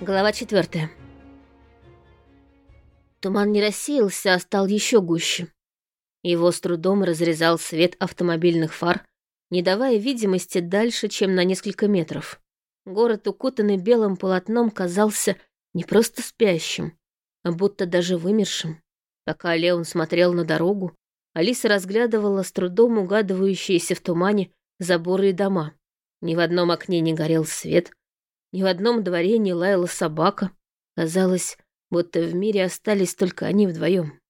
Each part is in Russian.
Глава четвертая. Туман не рассеялся, а стал еще гуще. Его с трудом разрезал свет автомобильных фар, не давая видимости дальше, чем на несколько метров. Город, укутанный белым полотном, казался не просто спящим, а будто даже вымершим. Пока Леон смотрел на дорогу, Алиса разглядывала с трудом угадывающиеся в тумане заборы и дома. Ни в одном окне не горел свет, ни в одном дворе не лаяла собака. Казалось, будто в мире остались только они вдвоем.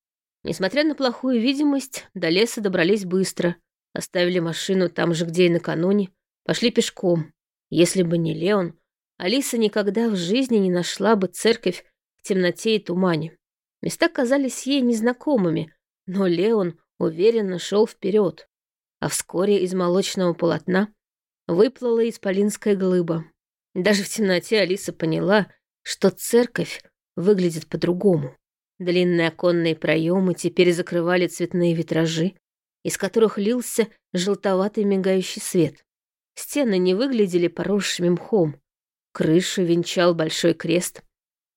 Несмотря на плохую видимость, до леса добрались быстро. Оставили машину там же, где и накануне, пошли пешком. Если бы не Леон, Алиса никогда в жизни не нашла бы церковь в темноте и тумане. Места казались ей незнакомыми, но Леон уверенно шел вперед, а вскоре из молочного полотна выплыла исполинская глыба. Даже в темноте Алиса поняла, что церковь выглядит по-другому. Длинные оконные проемы теперь закрывали цветные витражи, из которых лился желтоватый мигающий свет. Стены не выглядели поросшими мхом. Крышу венчал большой крест.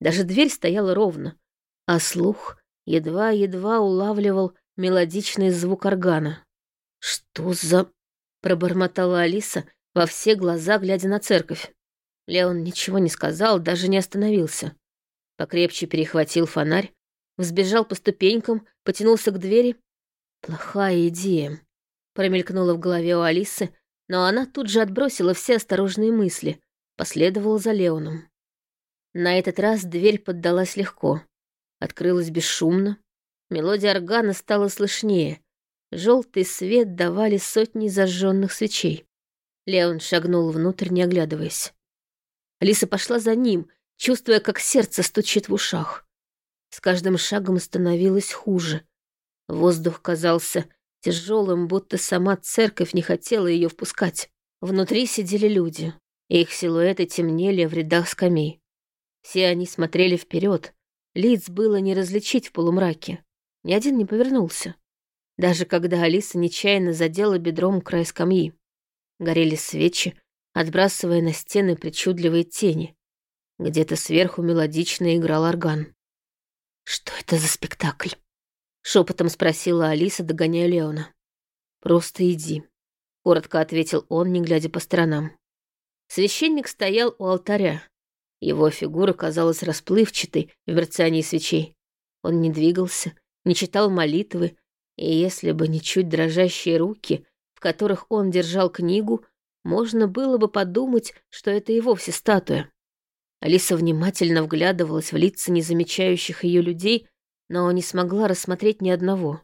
Даже дверь стояла ровно, а слух едва-едва улавливал мелодичный звук органа. «Что за...» — пробормотала Алиса во все глаза, глядя на церковь. Леон ничего не сказал, даже не остановился. Покрепче перехватил фонарь, взбежал по ступенькам, потянулся к двери. «Плохая идея», — промелькнула в голове у Алисы, но она тут же отбросила все осторожные мысли, последовала за Леоном. На этот раз дверь поддалась легко, открылась бесшумно, мелодия органа стала слышнее, желтый свет давали сотни зажженных свечей. Леон шагнул внутрь, не оглядываясь. Алиса пошла за ним, чувствуя, как сердце стучит в ушах. С каждым шагом становилось хуже. Воздух казался тяжелым, будто сама церковь не хотела ее впускать. Внутри сидели люди. Их силуэты темнели в рядах скамей. Все они смотрели вперед. Лиц было не различить в полумраке. Ни один не повернулся. Даже когда Алиса нечаянно задела бедром край скамьи. Горели свечи, отбрасывая на стены причудливые тени. Где-то сверху мелодично играл орган. «Что это за спектакль?» — шепотом спросила Алиса, догоняя Леона. «Просто иди», — коротко ответил он, не глядя по сторонам. Священник стоял у алтаря. Его фигура казалась расплывчатой в мерцании свечей. Он не двигался, не читал молитвы, и если бы не чуть дрожащие руки, в которых он держал книгу, можно было бы подумать, что это и вовсе статуя. Алиса внимательно вглядывалась в лица незамечающих ее людей, но не смогла рассмотреть ни одного.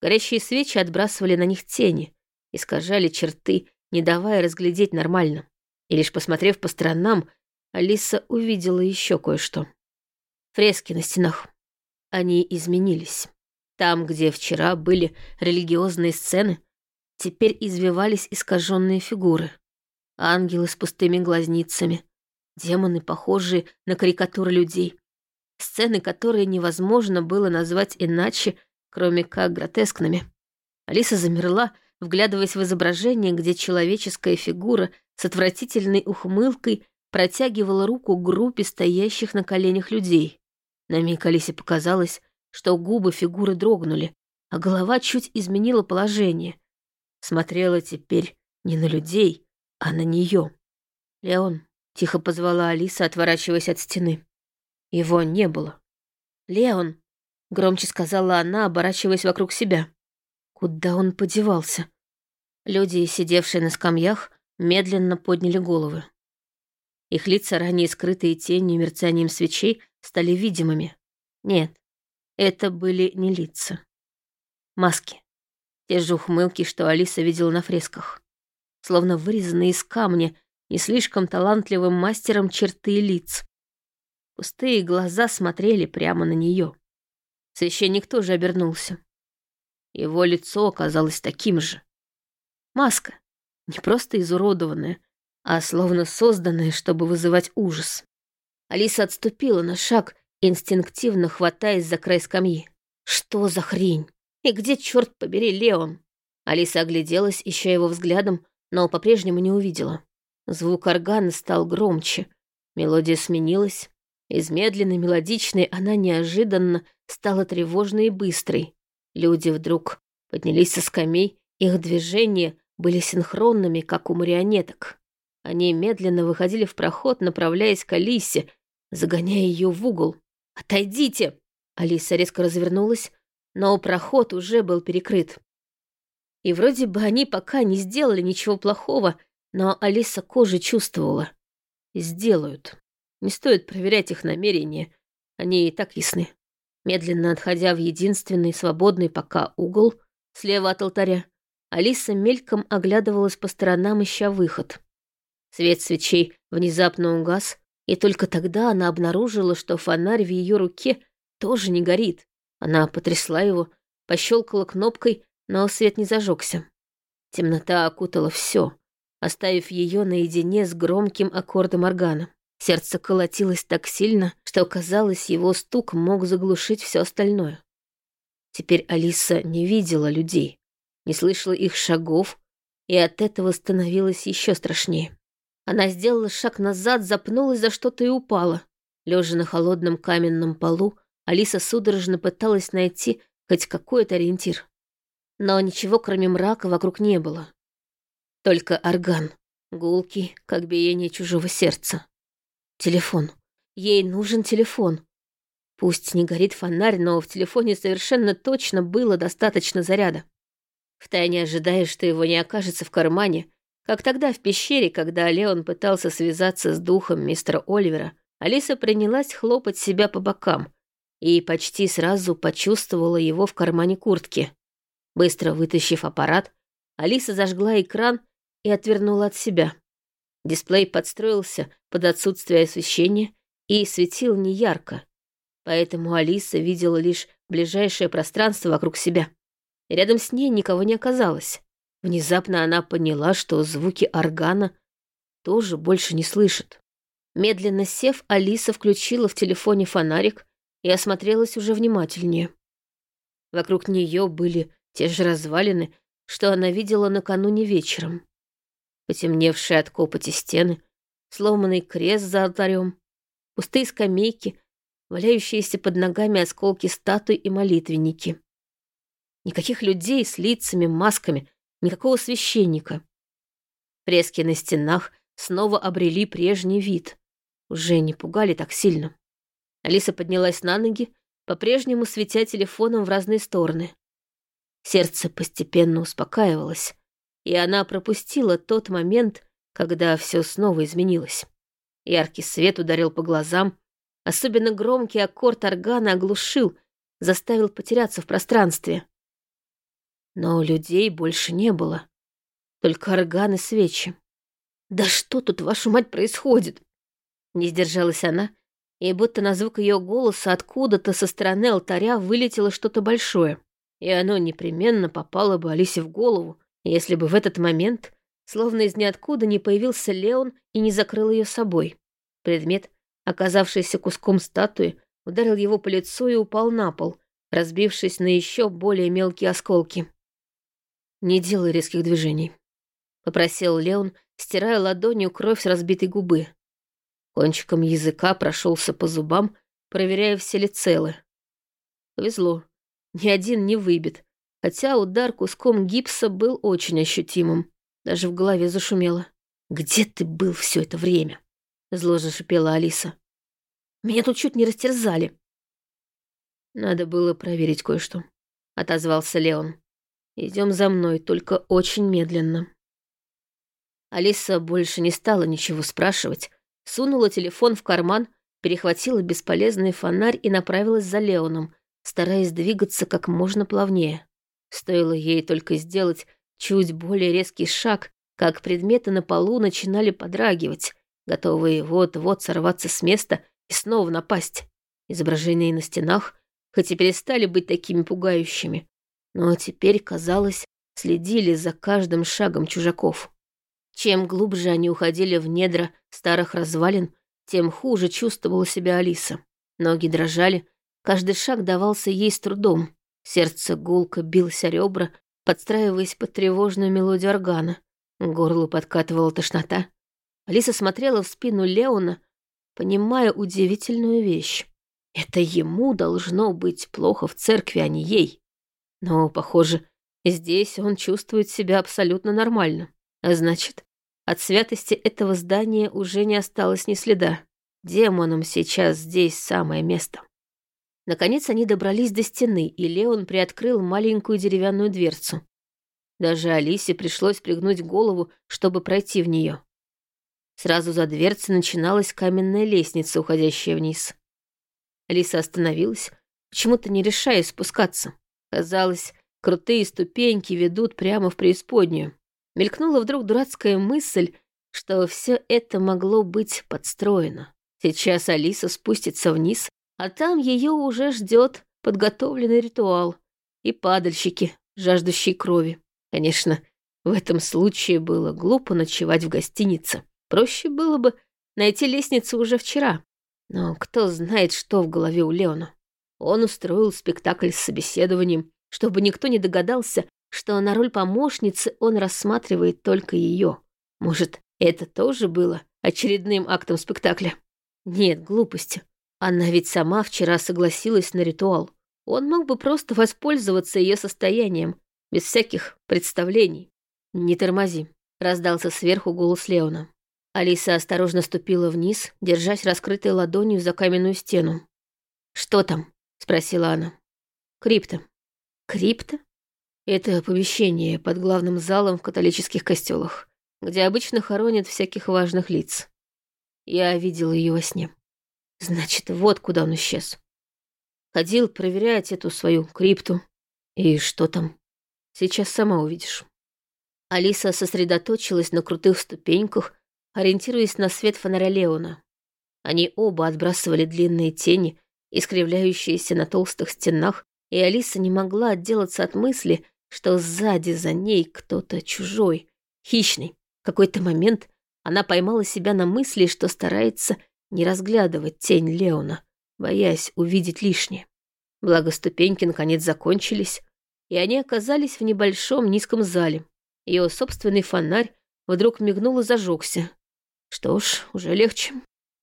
Горящие свечи отбрасывали на них тени, искажали черты, не давая разглядеть нормально. И лишь посмотрев по сторонам, Алиса увидела еще кое-что. Фрески на стенах. Они изменились. Там, где вчера были религиозные сцены, теперь извивались искаженные фигуры. Ангелы с пустыми глазницами, демоны, похожие на карикатуры людей. Сцены, которые невозможно было назвать иначе, кроме как гротескными. Алиса замерла, вглядываясь в изображение, где человеческая фигура с отвратительной ухмылкой протягивала руку группе стоящих на коленях людей. На миг Алисе показалось, что губы фигуры дрогнули, а голова чуть изменила положение. Смотрела теперь не на людей, а на нее. «Леон», — тихо позвала Алиса, отворачиваясь от стены. Его не было. «Леон», — громче сказала она, оборачиваясь вокруг себя. Куда он подевался? Люди, сидевшие на скамьях, медленно подняли головы. Их лица, ранее скрытые тенью мерцанием свечей, стали видимыми. Нет, это были не лица. Маски. Те же ухмылки, что Алиса видела на фресках. Словно вырезанные из камня не слишком талантливым мастером черты лиц. Пустые глаза смотрели прямо на нее. Священник тоже обернулся. Его лицо оказалось таким же. Маска, не просто изуродованная, а словно созданная, чтобы вызывать ужас. Алиса отступила на шаг, инстинктивно хватаясь за край скамьи. Что за хрень? И где, черт побери, Леон? Алиса огляделась, ища его взглядом, но по-прежнему не увидела. Звук органа стал громче. Мелодия сменилась. Из медленной мелодичной она неожиданно стала тревожной и быстрой. Люди вдруг поднялись со скамей, их движения были синхронными, как у марионеток. Они медленно выходили в проход, направляясь к Алисе, загоняя ее в угол. «Отойдите!» Алиса резко развернулась, но проход уже был перекрыт. И вроде бы они пока не сделали ничего плохого, но Алиса кожей чувствовала. Сделают. Не стоит проверять их намерения, они и так ясны. Медленно отходя в единственный свободный пока угол, слева от алтаря, Алиса мельком оглядывалась по сторонам, ища выход. Свет свечей внезапно угас, и только тогда она обнаружила, что фонарь в ее руке тоже не горит. Она потрясла его, пощелкала кнопкой, но свет не зажегся. Темнота окутала все, оставив ее наедине с громким аккордом органа. Сердце колотилось так сильно, что, казалось, его стук мог заглушить все остальное. Теперь Алиса не видела людей, не слышала их шагов, и от этого становилось еще страшнее. Она сделала шаг назад, запнулась за что-то и упала. Лежа на холодном каменном полу, Алиса судорожно пыталась найти хоть какой-то ориентир. Но ничего, кроме мрака, вокруг не было. Только орган, гулкий, как биение чужого сердца. Телефон. Ей нужен телефон. Пусть не горит фонарь, но в телефоне совершенно точно было достаточно заряда. Втайне ожидая, что его не окажется в кармане, как тогда в пещере, когда Леон пытался связаться с духом мистера Оливера, Алиса принялась хлопать себя по бокам и почти сразу почувствовала его в кармане куртки. Быстро вытащив аппарат, Алиса зажгла экран и отвернула от себя. Дисплей подстроился под отсутствие освещения и светил неярко, поэтому Алиса видела лишь ближайшее пространство вокруг себя. Рядом с ней никого не оказалось. Внезапно она поняла, что звуки органа тоже больше не слышит. Медленно сев, Алиса включила в телефоне фонарик и осмотрелась уже внимательнее. Вокруг нее были те же развалины, что она видела накануне вечером потемневшие от копоти стены, сломанный крест за алтарем, пустые скамейки, валяющиеся под ногами осколки статуй и молитвенники. Никаких людей с лицами, масками, никакого священника. Фрески на стенах снова обрели прежний вид. Уже не пугали так сильно. Алиса поднялась на ноги, по-прежнему светя телефоном в разные стороны. Сердце постепенно успокаивалось, и она пропустила тот момент, когда все снова изменилось. Яркий свет ударил по глазам, особенно громкий аккорд органа оглушил, заставил потеряться в пространстве. Но людей больше не было, только орган и свечи. «Да что тут, вашу мать, происходит?» Не сдержалась она, и будто на звук ее голоса откуда-то со стороны алтаря вылетело что-то большое, и оно непременно попало бы Алисе в голову, если бы в этот момент, словно из ниоткуда, не появился Леон и не закрыл ее собой. Предмет, оказавшийся куском статуи, ударил его по лицу и упал на пол, разбившись на еще более мелкие осколки. «Не делай резких движений», — попросил Леон, стирая ладонью кровь с разбитой губы. Кончиком языка прошелся по зубам, проверяя, все ли целы. Повезло. Ни один не выбит, хотя удар куском гипса был очень ощутимым. Даже в голове зашумело. «Где ты был все это время?» Зло зашипела Алиса. «Меня тут чуть не растерзали». «Надо было проверить кое-что», — отозвался Леон. Идем за мной, только очень медленно». Алиса больше не стала ничего спрашивать, сунула телефон в карман, перехватила бесполезный фонарь и направилась за Леоном, стараясь двигаться как можно плавнее. Стоило ей только сделать чуть более резкий шаг, как предметы на полу начинали подрагивать, готовые вот-вот сорваться с места и снова напасть. Изображения на стенах, хоть и перестали быть такими пугающими, но теперь, казалось, следили за каждым шагом чужаков. Чем глубже они уходили в недра старых развалин, тем хуже чувствовала себя Алиса. Ноги дрожали, каждый шаг давался ей с трудом. Сердце гулко билось о ребра, подстраиваясь под тревожную мелодию органа. К горлу подкатывала тошнота. Алиса смотрела в спину Леона, понимая удивительную вещь. Это ему должно быть плохо в церкви, а не ей. Но, похоже, здесь он чувствует себя абсолютно нормально. А значит, от святости этого здания уже не осталось ни следа. Демонам сейчас здесь самое место. Наконец они добрались до стены, и Леон приоткрыл маленькую деревянную дверцу. Даже Алисе пришлось пригнуть голову, чтобы пройти в нее. Сразу за дверцей начиналась каменная лестница, уходящая вниз. Алиса остановилась, почему-то не решаясь спускаться. Казалось, крутые ступеньки ведут прямо в преисподнюю. Мелькнула вдруг дурацкая мысль, что все это могло быть подстроено. Сейчас Алиса спустится вниз, а там ее уже ждет подготовленный ритуал и падальщики, жаждущие крови. Конечно, в этом случае было глупо ночевать в гостинице. Проще было бы найти лестницу уже вчера. Но кто знает, что в голове у Леона. Он устроил спектакль с собеседованием, чтобы никто не догадался, что на роль помощницы он рассматривает только ее. Может, это тоже было очередным актом спектакля? Нет, глупости. Она ведь сама вчера согласилась на ритуал. Он мог бы просто воспользоваться ее состоянием, без всяких представлений. «Не тормози», — раздался сверху голос Леона. Алиса осторожно ступила вниз, держась раскрытой ладонью за каменную стену. «Что там?» — спросила она. «Крипта». «Крипта?» Это помещение под главным залом в католических костелах, где обычно хоронят всяких важных лиц. Я видел ее во сне. Значит, вот куда он исчез. Ходил проверять эту свою крипту. И что там? Сейчас сама увидишь. Алиса сосредоточилась на крутых ступеньках, ориентируясь на свет фонаря Леона. Они оба отбрасывали длинные тени, искривляющиеся на толстых стенах, и Алиса не могла отделаться от мысли, что сзади за ней кто-то чужой, хищный. В какой-то момент она поймала себя на мысли, что старается не разглядывать тень Леона, боясь увидеть лишнее. Благо ступеньки наконец закончились, и они оказались в небольшом низком зале. Ее собственный фонарь вдруг мигнул и зажегся. Что ж, уже легче.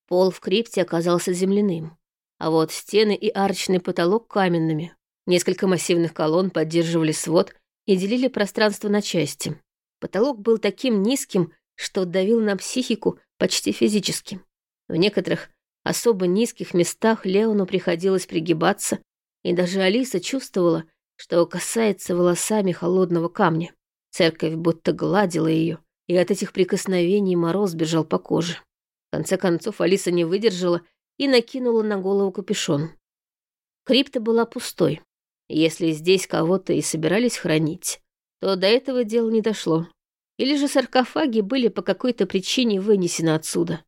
Пол в крипте оказался земляным, а вот стены и арочный потолок каменными. Несколько массивных колонн поддерживали свод и делили пространство на части. Потолок был таким низким, что давил на психику почти физически. В некоторых особо низких местах Леону приходилось пригибаться, и даже Алиса чувствовала, что касается волосами холодного камня. Церковь будто гладила ее, и от этих прикосновений мороз бежал по коже. В конце концов Алиса не выдержала и накинула на голову капюшон. Крипта была пустой. Если здесь кого-то и собирались хранить, то до этого дела не дошло. Или же саркофаги были по какой-то причине вынесены отсюда.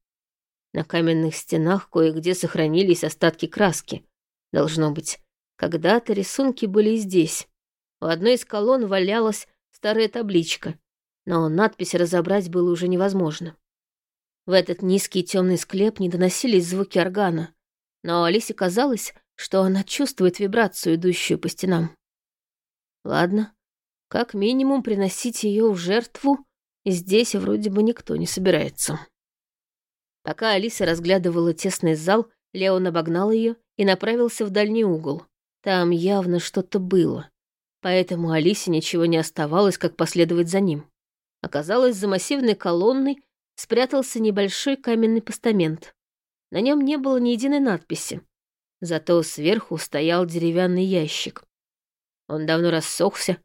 На каменных стенах кое-где сохранились остатки краски. Должно быть, когда-то рисунки были здесь. У одной из колонн валялась старая табличка, но надпись разобрать было уже невозможно. В этот низкий темный склеп не доносились звуки органа, но Алисе казалось, что она чувствует вибрацию, идущую по стенам. Ладно, как минимум приносить ее в жертву здесь вроде бы никто не собирается. Пока Алиса разглядывала тесный зал, Леон обогнал ее и направился в дальний угол. Там явно что-то было, поэтому Алисе ничего не оставалось, как последовать за ним. Оказалось, за массивной колонной спрятался небольшой каменный постамент. На нем не было ни единой надписи, зато сверху стоял деревянный ящик. Он давно рассохся.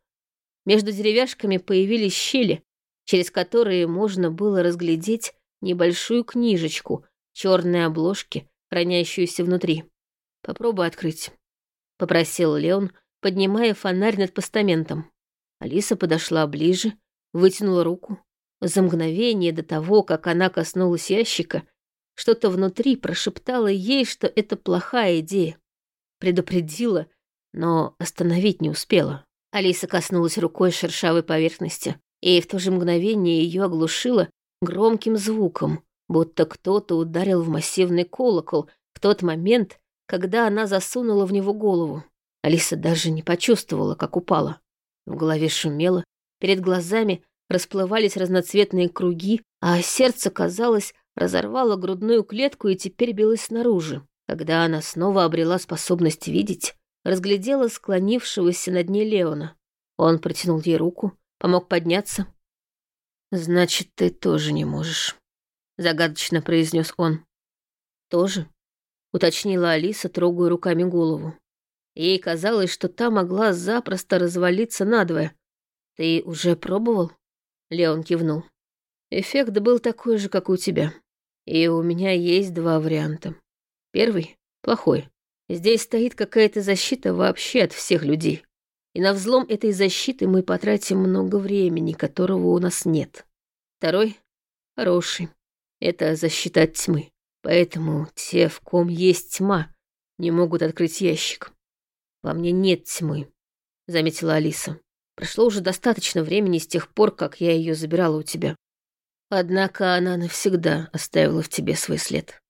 Между деревяшками появились щели, через которые можно было разглядеть небольшую книжечку черной обложки, хранящуюся внутри. Попробуй открыть. — попросил Леон, поднимая фонарь над постаментом. Алиса подошла ближе, вытянула руку. За мгновение до того, как она коснулась ящика, что-то внутри прошептало ей, что это плохая идея. Предупредила, но остановить не успела. Алиса коснулась рукой шершавой поверхности, и в то же мгновение ее оглушило громким звуком, будто кто-то ударил в массивный колокол в тот момент, когда она засунула в него голову. Алиса даже не почувствовала, как упала. В голове шумело, перед глазами расплывались разноцветные круги, а сердце, казалось, разорвала грудную клетку и теперь билась снаружи. Когда она снова обрела способность видеть, разглядела склонившегося над ней Леона. Он протянул ей руку, помог подняться. «Значит, ты тоже не можешь», — загадочно произнес он. «Тоже?» — уточнила Алиса, трогая руками голову. Ей казалось, что та могла запросто развалиться надвое. «Ты уже пробовал?» Леон кивнул. «Эффект был такой же, как у тебя. И у меня есть два варианта. Первый — плохой. Здесь стоит какая-то защита вообще от всех людей. И на взлом этой защиты мы потратим много времени, которого у нас нет. Второй — хороший. Это защита от тьмы. Поэтому те, в ком есть тьма, не могут открыть ящик. Во мне нет тьмы, заметила Алиса. Прошло уже достаточно времени с тех пор, как я ее забирала у тебя. Однако она навсегда оставила в тебе свой след.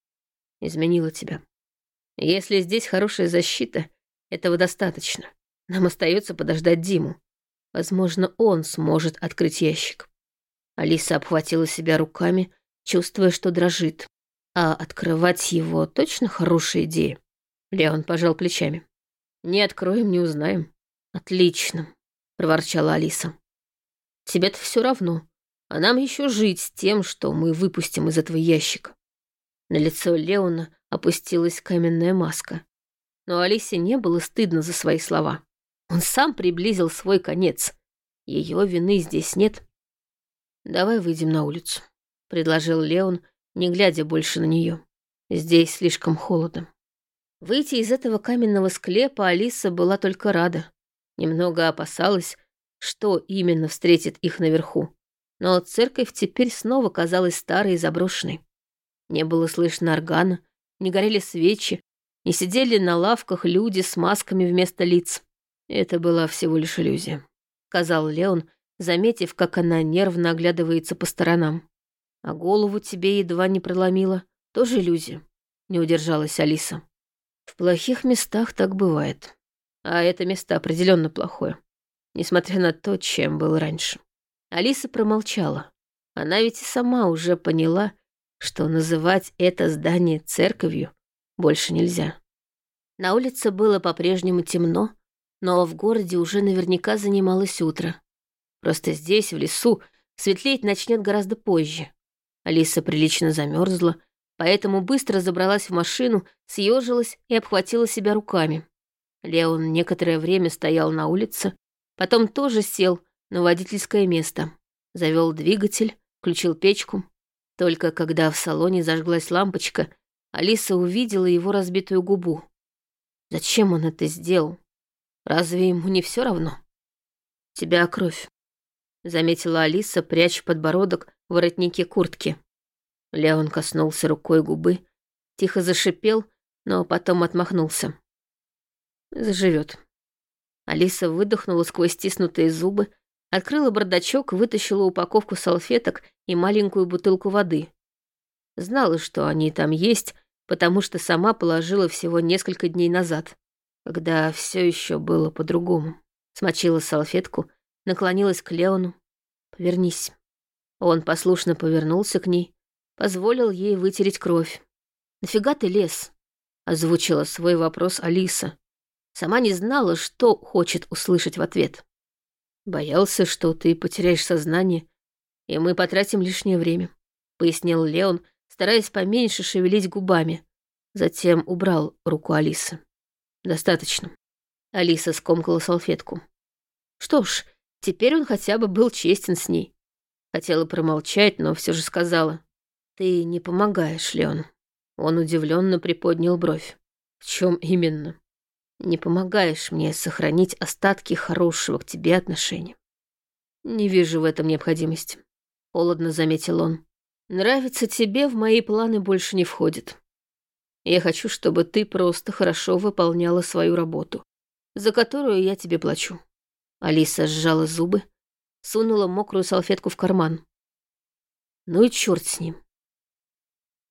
Изменила тебя. Если здесь хорошая защита, этого достаточно. Нам остается подождать Диму. Возможно, он сможет открыть ящик. Алиса обхватила себя руками, чувствуя, что дрожит. А открывать его точно хорошая идея. Леон пожал плечами. Не откроем, не узнаем. Отлично, проворчала Алиса. Тебе-то все равно. А нам еще жить с тем, что мы выпустим из этого ящика. На лицо Леона опустилась каменная маска. Но Алисе не было стыдно за свои слова. Он сам приблизил свой конец. Ее вины здесь нет. «Давай выйдем на улицу», — предложил Леон, не глядя больше на нее. «Здесь слишком холодно». Выйти из этого каменного склепа Алиса была только рада. Немного опасалась, что именно встретит их наверху. Но церковь теперь снова казалась старой и заброшенной. Не было слышно органа, не горели свечи, не сидели на лавках люди с масками вместо лиц. Это была всего лишь иллюзия, сказал Леон, заметив, как она нервно оглядывается по сторонам. А голову тебе едва не проломила. Тоже иллюзия, не удержалась Алиса. В плохих местах так бывает. А это место определенно плохое, несмотря на то, чем был раньше. Алиса промолчала. Она ведь и сама уже поняла, что называть это здание церковью больше нельзя. На улице было по-прежнему темно, но в городе уже наверняка занималось утро. Просто здесь, в лесу, светлеть начнет гораздо позже. Алиса прилично замерзла, поэтому быстро забралась в машину, съежилась и обхватила себя руками. Леон некоторое время стоял на улице, потом тоже сел на водительское место, завел двигатель, включил печку. Только когда в салоне зажглась лампочка, Алиса увидела его разбитую губу. Зачем он это сделал? Разве ему не все равно? «Тебя кровь», — заметила Алиса, пряча подбородок в воротнике куртки. Леон коснулся рукой губы, тихо зашипел, но потом отмахнулся. Заживет. Алиса выдохнула сквозь стиснутые зубы, открыла бардачок, вытащила упаковку салфеток и маленькую бутылку воды. Знала, что они там есть, потому что сама положила всего несколько дней назад, когда все еще было по-другому. Смочила салфетку, наклонилась к Леону. «Повернись». Он послушно повернулся к ней, позволил ей вытереть кровь. «Нафига ты лез?» — озвучила свой вопрос Алиса. Сама не знала, что хочет услышать в ответ. «Боялся, что ты потеряешь сознание, и мы потратим лишнее время», — пояснил Леон, стараясь поменьше шевелить губами. Затем убрал руку Алисы. «Достаточно». Алиса скомкала салфетку. Что ж, теперь он хотя бы был честен с ней. Хотела промолчать, но все же сказала. «Ты не помогаешь, Леон». Он удивленно приподнял бровь. «В чем именно?» «Не помогаешь мне сохранить остатки хорошего к тебе отношения». «Не вижу в этом необходимости», — холодно заметил он. «Нравится тебе в мои планы больше не входит. Я хочу, чтобы ты просто хорошо выполняла свою работу, за которую я тебе плачу». Алиса сжала зубы, сунула мокрую салфетку в карман. Ну и черт с ним.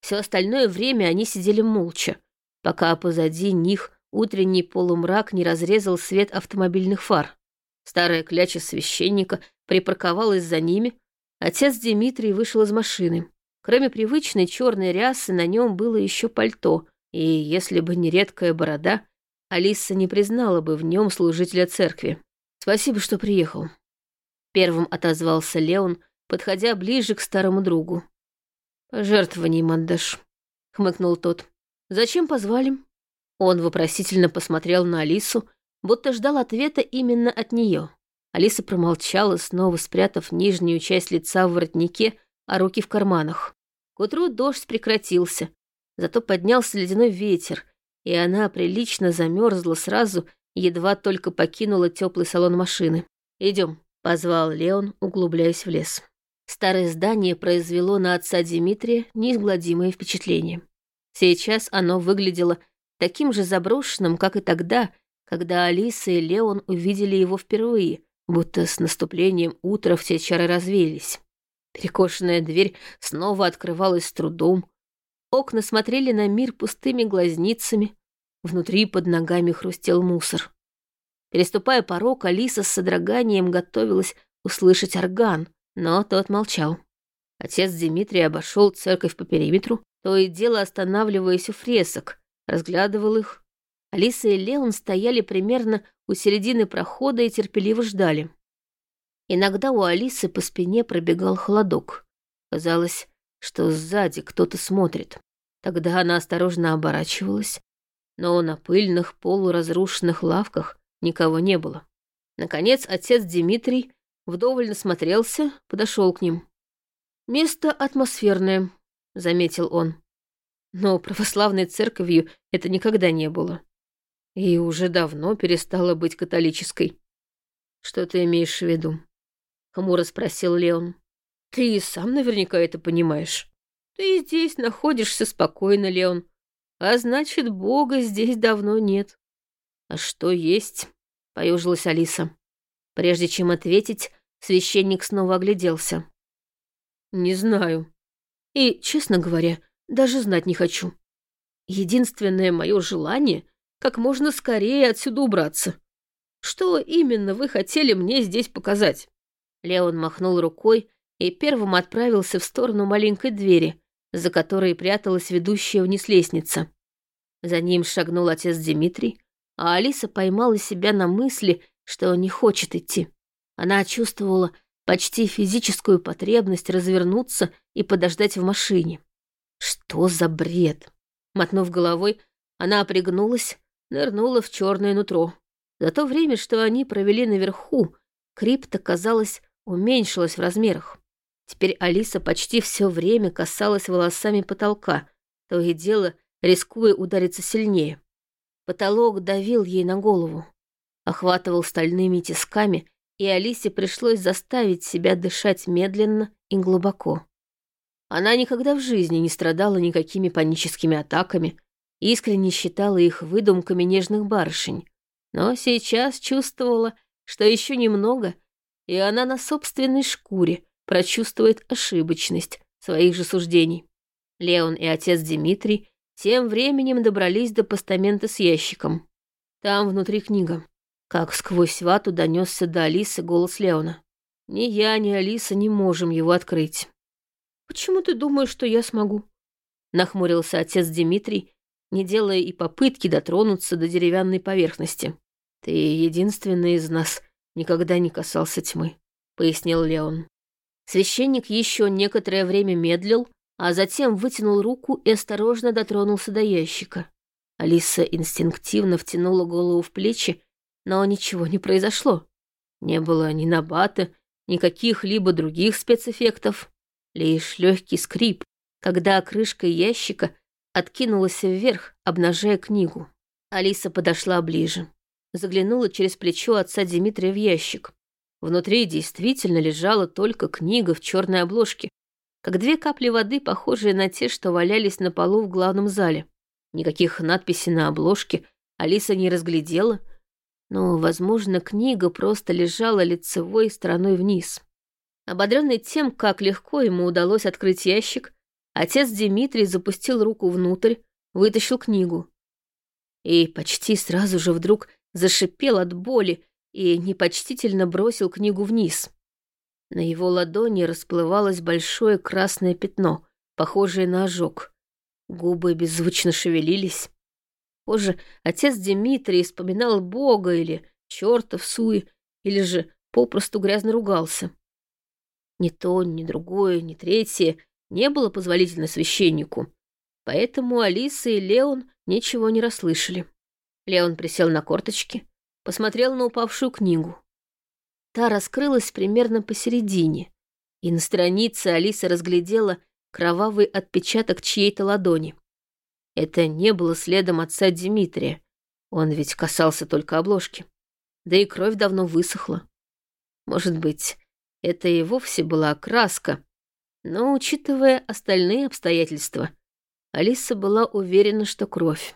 Все остальное время они сидели молча, пока позади них утренний полумрак не разрезал свет автомобильных фар. Старая кляча священника припарковалась за ними, отец Дмитрий вышел из машины. Кроме привычной черной рясы, на нем было еще пальто, и если бы не редкая борода, Алиса не признала бы в нем служителя церкви. «Спасибо, что приехал», — первым отозвался Леон, подходя ближе к старому другу. «Пожертвованием отдашь», — хмыкнул тот. «Зачем позвали?» Он вопросительно посмотрел на Алису, будто ждал ответа именно от нее. Алиса промолчала, снова спрятав нижнюю часть лица в воротнике, а руки в карманах. К утру дождь прекратился, зато поднялся ледяной ветер, и она прилично замерзла сразу, едва только покинула теплый салон машины. Идем, позвал Леон, углубляясь в лес. Старое здание произвело на отца Дмитрия неизгладимое впечатление. Сейчас оно выглядело таким же заброшенным, как и тогда, когда Алиса и Леон увидели его впервые, будто с наступлением утра все чары развеялись. Перекошенная дверь снова открывалась с трудом. Окна смотрели на мир пустыми глазницами. Внутри под ногами хрустел мусор. Переступая порог, Алиса с содроганием готовилась услышать орган, но тот молчал. Отец Дмитрий обошел церковь по периметру, то и дело останавливаясь у фресок, разглядывал их. Алиса и Леон стояли примерно у середины прохода и терпеливо ждали. Иногда у Алисы по спине пробегал холодок. Казалось, что сзади кто-то смотрит. Тогда она осторожно оборачивалась, но на пыльных полуразрушенных лавках никого не было. Наконец отец Дмитрий вдоволь насмотрелся, подошел к ним. «Место атмосферное», — заметил он. Но православной церковью это никогда не было. И уже давно перестала быть католической. Что ты имеешь в виду? хмуро спросил Леон. Ты и сам наверняка это понимаешь. Ты здесь находишься спокойно, Леон. А значит, Бога здесь давно нет. А что есть? Поежилась Алиса. Прежде чем ответить, священник снова огляделся. Не знаю. И, честно говоря, даже знать не хочу. Единственное мое желание — как можно скорее отсюда убраться. Что именно вы хотели мне здесь показать? Леон махнул рукой и первым отправился в сторону маленькой двери, за которой пряталась ведущая вниз лестница. За ним шагнул отец Дмитрий, а Алиса поймала себя на мысли, что не хочет идти. Она чувствовала почти физическую потребность развернуться и подождать в машине. Что за бред? Мотнув головой, она пригнулась, нырнула в черное нутро. За то время, что они провели наверху, крипта, казалось, уменьшилась в размерах. Теперь Алиса почти все время касалась волосами потолка, то и дело рискуя удариться сильнее. Потолок давил ей на голову, охватывал стальными тисками, и Алисе пришлось заставить себя дышать медленно и глубоко. Она никогда в жизни не страдала никакими паническими атаками, искренне считала их выдумками нежных барышень, но сейчас чувствовала, что еще немного — и она на собственной шкуре прочувствует ошибочность своих же суждений. Леон и отец Дмитрий тем временем добрались до постамента с ящиком. Там внутри книга. Как сквозь вату донесся до Алисы голос Леона. Ни я, ни Алиса не можем его открыть. «Почему ты думаешь, что я смогу?» Нахмурился отец Дмитрий, не делая и попытки дотронуться до деревянной поверхности. «Ты единственный из нас, никогда не касался тьмы», — пояснил Леон. Священник еще некоторое время медлил, а затем вытянул руку и осторожно дотронулся до ящика. Алиса инстинктивно втянула голову в плечи, но ничего не произошло. Не было ни набата, ни каких-либо других спецэффектов. Лишь легкий скрип, когда крышка ящика откинулась вверх, обнажая книгу. Алиса подошла ближе заглянула через плечо отца Дмитрия в ящик. Внутри действительно лежала только книга в черной обложке, как две капли воды, похожие на те, что валялись на полу в главном зале. Никаких надписей на обложке Алиса не разглядела, но, возможно, книга просто лежала лицевой стороной вниз. Ободренный тем, как легко ему удалось открыть ящик, отец Дмитрий запустил руку внутрь, вытащил книгу. И почти сразу же вдруг зашипел от боли и непочтительно бросил книгу вниз. На его ладони расплывалось большое красное пятно, похожее на ожог. Губы беззвучно шевелились. Позже отец Дмитрий вспоминал Бога или черта в суе, или же попросту грязно ругался. Ни то, ни другое, ни третье не было позволительно священнику, поэтому Алиса и Леон ничего не расслышали. Леон присел на корточки, посмотрел на упавшую книгу. Та раскрылась примерно посередине, и на странице Алиса разглядела кровавый отпечаток чьей-то ладони. Это не было следом отца Дмитрия, он ведь касался только обложки. Да и кровь давно высохла. Может быть, это и вовсе была краска, но, учитывая остальные обстоятельства, Алиса была уверена, что кровь.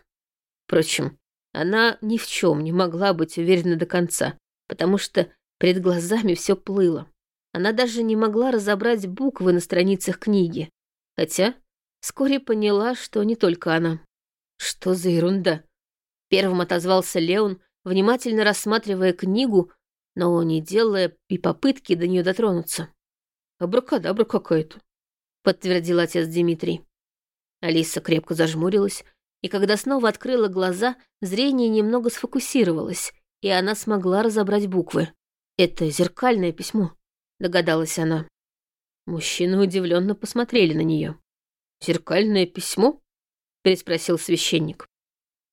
Впрочем, она ни в чем не могла быть уверена до конца, потому что перед глазами все плыло. Она даже не могла разобрать буквы на страницах книги, хотя вскоре поняла, что не только она. Что за ерунда? Первым отозвался Леон, внимательно рассматривая книгу, но не делая и попытки до нее дотронуться. «Абракадабра какая-то», — подтвердил отец Дмитрий. Алиса крепко зажмурилась, и когда снова открыла глаза, зрение немного сфокусировалось, и она смогла разобрать буквы. «Это зеркальное письмо», — догадалась она. Мужчины удивленно посмотрели на нее. «Зеркальное письмо?» — переспросил священник.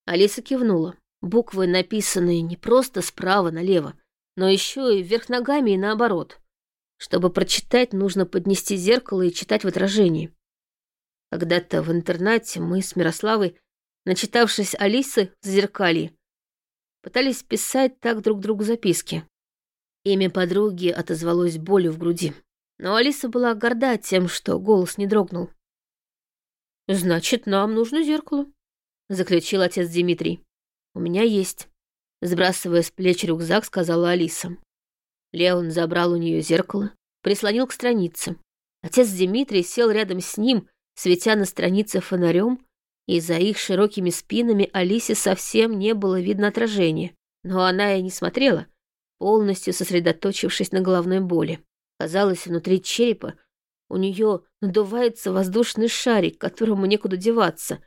Алиса кивнула. Буквы написаны не просто справа налево, но еще и вверх ногами и наоборот. Чтобы прочитать, нужно поднести зеркало и читать в отражении. Когда-то в интернате мы с Мирославой, начитавшись Алисы в зеркалье, пытались писать так друг другу записки. Имя подруги отозвалось болью в груди. Но Алиса была горда тем, что голос не дрогнул. «Значит, нам нужно зеркало», — заключил отец Дмитрий. «У меня есть». Сбрасывая с плеч рюкзак, сказала Алиса. Леон забрал у нее зеркало, прислонил к странице. Отец Дмитрий сел рядом с ним, светя на странице фонарем, и за их широкими спинами Алисе совсем не было видно отражения. Но она и не смотрела, полностью сосредоточившись на головной боли. Казалось, внутри черепа у нее надувается воздушный шарик, которому некуда деваться,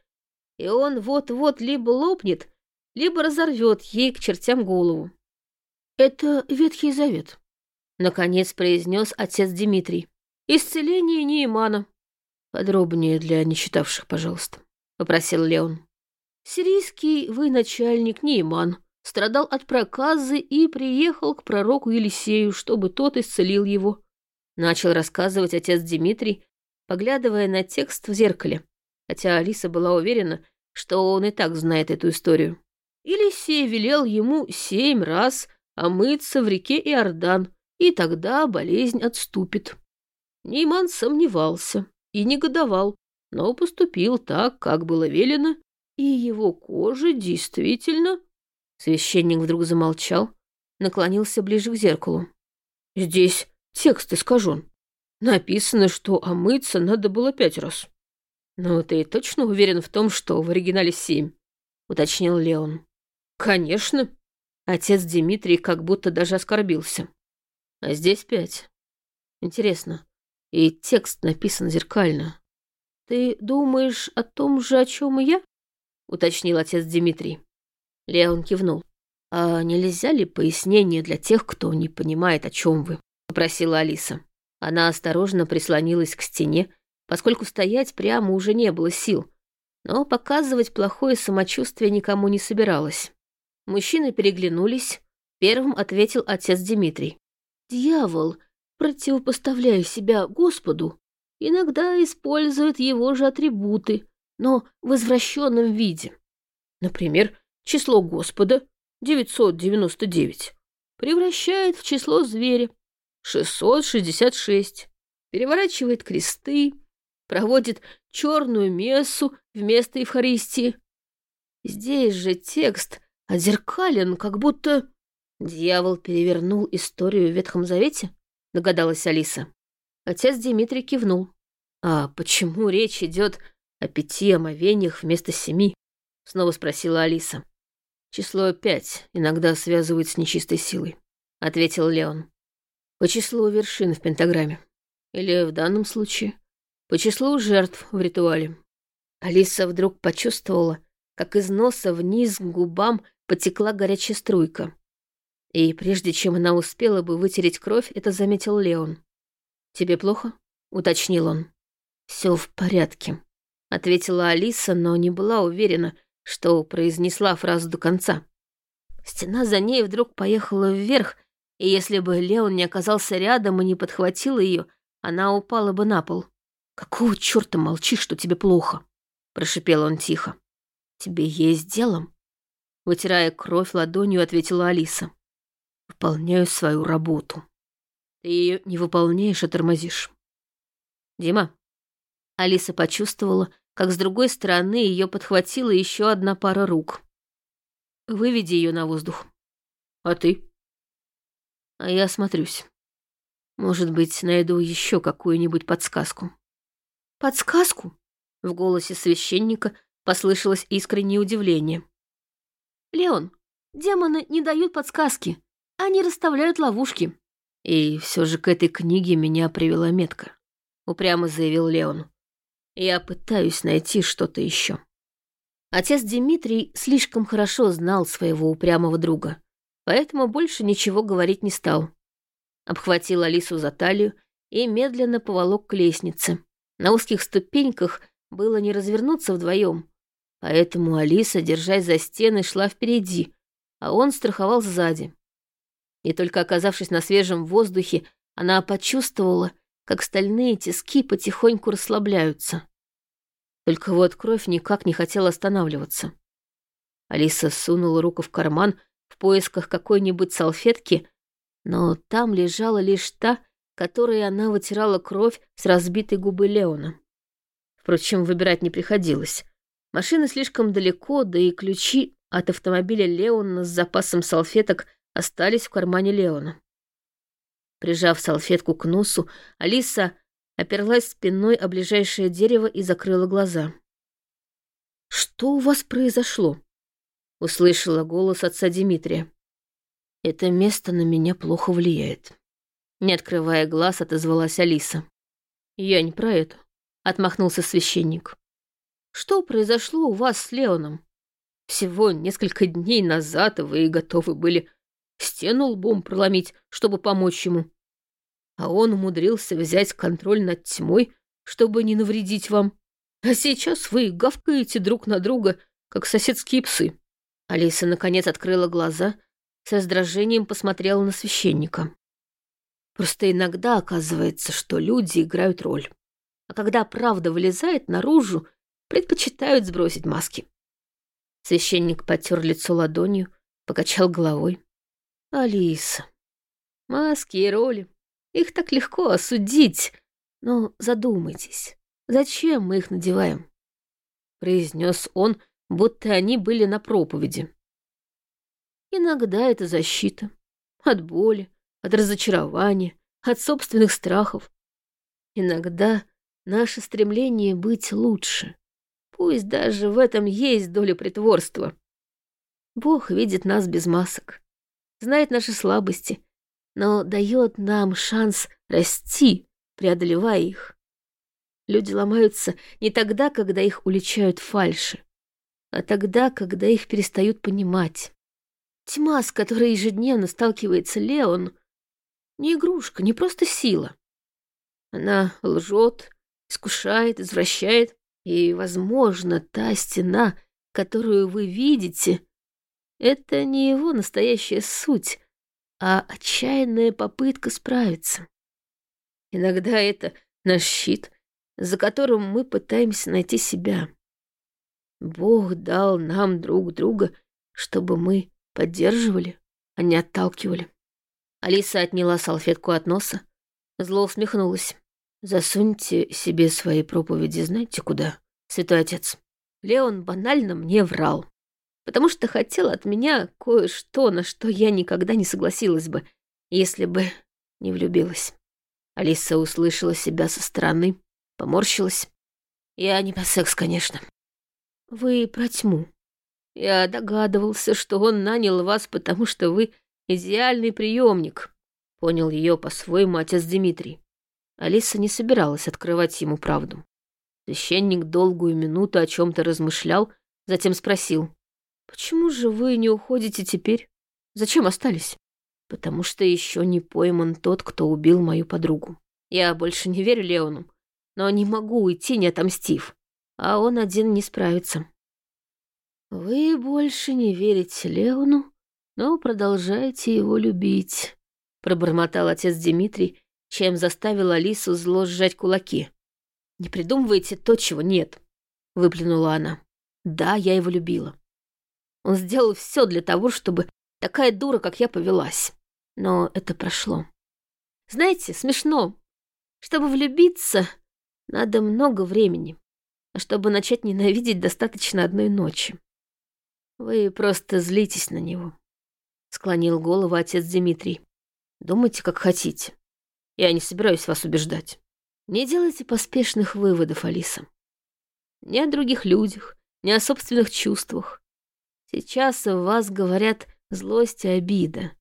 и он вот-вот либо лопнет, либо разорвет ей к чертям голову. «Это Ветхий Завет», — наконец произнес отец Дмитрий. «Исцеление Неймана». «Подробнее для нечитавших, пожалуйста», — попросил Леон. «Сирийский военачальник Нейман страдал от проказы и приехал к пророку Елисею, чтобы тот исцелил его». Начал рассказывать отец Дмитрий, поглядывая на текст в зеркале, хотя Алиса была уверена, что он и так знает эту историю. Елисей велел ему семь раз омыться в реке Иордан, и тогда болезнь отступит. Нейман сомневался и негодовал, но поступил так, как было велено, и его кожа действительно... Священник вдруг замолчал, наклонился ближе к зеркалу. «Здесь текст искажен. Написано, что омыться надо было пять раз». «Ну, ты точно уверен в том, что в оригинале семь?» — уточнил Леон. «Конечно». Отец Дмитрий как будто даже оскорбился. А здесь пять. Интересно. И текст написан зеркально. «Ты думаешь о том же, о чем и я?» — уточнил отец Дмитрий. Леон кивнул. «А нельзя ли пояснение для тех, кто не понимает, о чем вы?» — попросила Алиса. Она осторожно прислонилась к стене, поскольку стоять прямо уже не было сил, но показывать плохое самочувствие никому не собиралась. Мужчины переглянулись. Первым ответил отец Дмитрий. «Дьявол, противопоставляя себя Господу, иногда использует его же атрибуты, но в извращенном виде. Например, число Господа, 999, превращает в число зверя, 666, переворачивает кресты, проводит черную мессу вместо Евхаристии. Здесь же текст Отзеркален, как будто... Дьявол перевернул историю в Ветхом Завете? Догадалась Алиса. Отец Дмитрий кивнул. А почему речь идет о пяти омовениях вместо семи? Снова спросила Алиса. Число пять иногда связывают с нечистой силой, ответил Леон. По числу вершин в пентаграмме. Или в данном случае по числу жертв в ритуале. Алиса вдруг почувствовала, как из носа вниз к губам потекла горячая струйка. И прежде чем она успела бы вытереть кровь, это заметил Леон. «Тебе плохо?» — уточнил он. Все в порядке», — ответила Алиса, но не была уверена, что произнесла фразу до конца. Стена за ней вдруг поехала вверх, и если бы Леон не оказался рядом и не подхватил ее, она упала бы на пол. «Какого черта молчишь, что тебе плохо?» — прошипел он тихо. «Тебе есть дело?» Вытирая кровь ладонью, ответила Алиса. «Выполняю свою работу. Ты ее не выполняешь, а тормозишь». «Дима?» Алиса почувствовала, как с другой стороны ее подхватила еще одна пара рук. Выведи ее на воздух. А ты? А я осмотрюсь. Может быть, найду еще какую-нибудь подсказку. Подсказку? В голосе священника послышалось искреннее удивление. Леон, демоны не дают подсказки. Они расставляют ловушки. И все же к этой книге меня привела метка. Упрямо заявил Леон. Я пытаюсь найти что-то еще. Отец Дмитрий слишком хорошо знал своего упрямого друга, поэтому больше ничего говорить не стал. Обхватил Алису за талию и медленно поволок к лестнице. На узких ступеньках было не развернуться вдвоем, поэтому Алиса, держась за стены, шла впереди, а он страховал сзади. И только оказавшись на свежем воздухе, она почувствовала, как стальные тиски потихоньку расслабляются. Только вот кровь никак не хотела останавливаться. Алиса сунула руку в карман в поисках какой-нибудь салфетки, но там лежала лишь та, которой она вытирала кровь с разбитой губы Леона. Впрочем, выбирать не приходилось. Машина слишком далеко, да и ключи от автомобиля Леона с запасом салфеток остались в кармане Леона. Прижав салфетку к носу, Алиса оперлась спиной о ближайшее дерево и закрыла глаза. «Что у вас произошло?» — услышала голос отца Дмитрия. «Это место на меня плохо влияет». Не открывая глаз, отозвалась Алиса. «Я не про это», — отмахнулся священник. «Что произошло у вас с Леоном? Всего несколько дней назад вы готовы были стену лбом проломить, чтобы помочь ему а он умудрился взять контроль над тьмой, чтобы не навредить вам. А сейчас вы гавкаете друг на друга, как соседские псы». Алиса наконец открыла глаза, с раздражением посмотрела на священника. Просто иногда оказывается, что люди играют роль. А когда правда вылезает наружу, предпочитают сбросить маски. Священник потер лицо ладонью, покачал головой. «Алиса, маски и роли их так легко осудить. Но задумайтесь, зачем мы их надеваем? Произнес он, будто они были на проповеди. Иногда это защита. От боли, от разочарования, от собственных страхов. Иногда наше стремление быть лучше. Пусть даже в этом есть доля притворства. Бог видит нас без масок, знает наши слабости но дает нам шанс расти, преодолевая их. Люди ломаются не тогда, когда их уличают фальши, а тогда, когда их перестают понимать. Тьма, с которой ежедневно сталкивается Леон, не игрушка, не просто сила. Она лжет, искушает, извращает, и, возможно, та стена, которую вы видите, это не его настоящая суть, а отчаянная попытка справиться. Иногда это наш щит, за которым мы пытаемся найти себя. Бог дал нам друг друга, чтобы мы поддерживали, а не отталкивали. Алиса отняла салфетку от носа, зло усмехнулась. «Засуньте себе свои проповеди знаете куда, святой отец?» Леон банально мне врал потому что хотел от меня кое-что, на что я никогда не согласилась бы, если бы не влюбилась. Алиса услышала себя со стороны, поморщилась. Я не по секс, конечно. Вы про тьму. Я догадывался, что он нанял вас, потому что вы идеальный приемник. Понял ее по-своему отец Дмитрий. Алиса не собиралась открывать ему правду. Священник долгую минуту о чем-то размышлял, затем спросил. «Почему же вы не уходите теперь? Зачем остались?» «Потому что еще не пойман тот, кто убил мою подругу. Я больше не верю Леону, но не могу уйти, не отомстив, а он один не справится». «Вы больше не верите Леону, но продолжаете его любить», — пробормотал отец Дмитрий, чем заставил Алису зло сжать кулаки. «Не придумывайте то, чего нет», — выплюнула она. «Да, я его любила. Он сделал все для того, чтобы такая дура, как я, повелась. Но это прошло. Знаете, смешно. Чтобы влюбиться, надо много времени. А чтобы начать ненавидеть, достаточно одной ночи. Вы просто злитесь на него», — склонил голову отец Дмитрий. «Думайте, как хотите. Я не собираюсь вас убеждать». Не делайте поспешных выводов, Алиса. Ни о других людях, ни о собственных чувствах. Сейчас в вас говорят злость и обида.